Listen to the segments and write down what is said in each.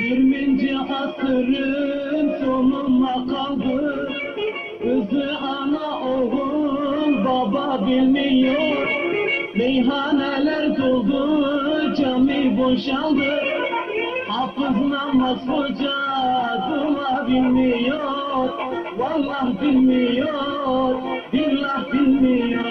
Yirminci asırın sonuna kaldı. Kızı ana oğul baba bilmiyor. Meyhaneler doldu cami boşaldı. Hafız namaz hoca dua bilmiyor. Vallah bilmiyor billah bilmiyor.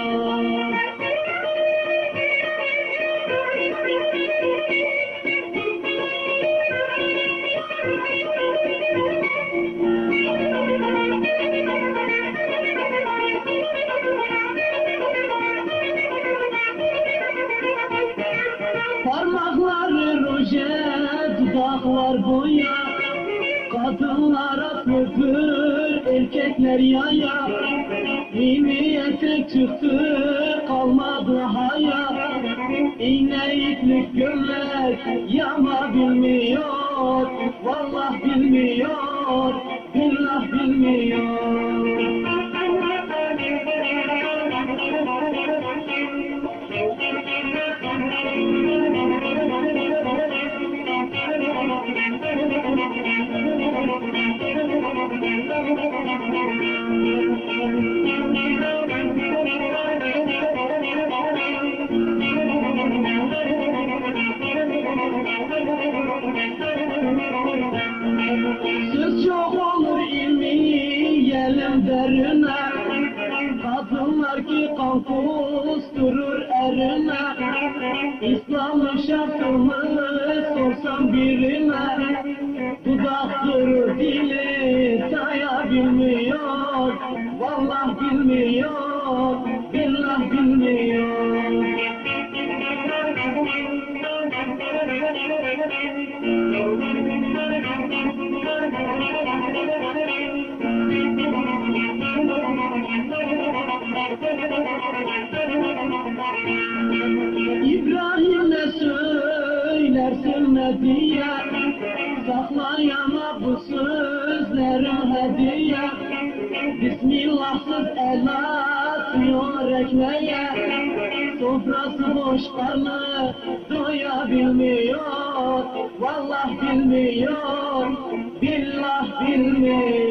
Parmakları roje, dudaklar boya Kadınlara pöpür, erkekler yaya. Mini etek çıktı, kalmadı haya. İğne iplik gömlek, yama bilmiyor. Vallah bilmiyor, billah bilmiyor Kadınlar ki kan kusturur erine İslam'ın şartını sorsam birine Dudaktır dili sayabilmiyor Vallah bilmiyor, billah bilmiyor İbrahim'e söylersin ne diye? Saklayama bu sözlerin hediye Bismillahsız el atmıyor ekmeğe. Sofrası boş karnı doyabilmiyor. Vallah bilmiyor, billah bilmiyor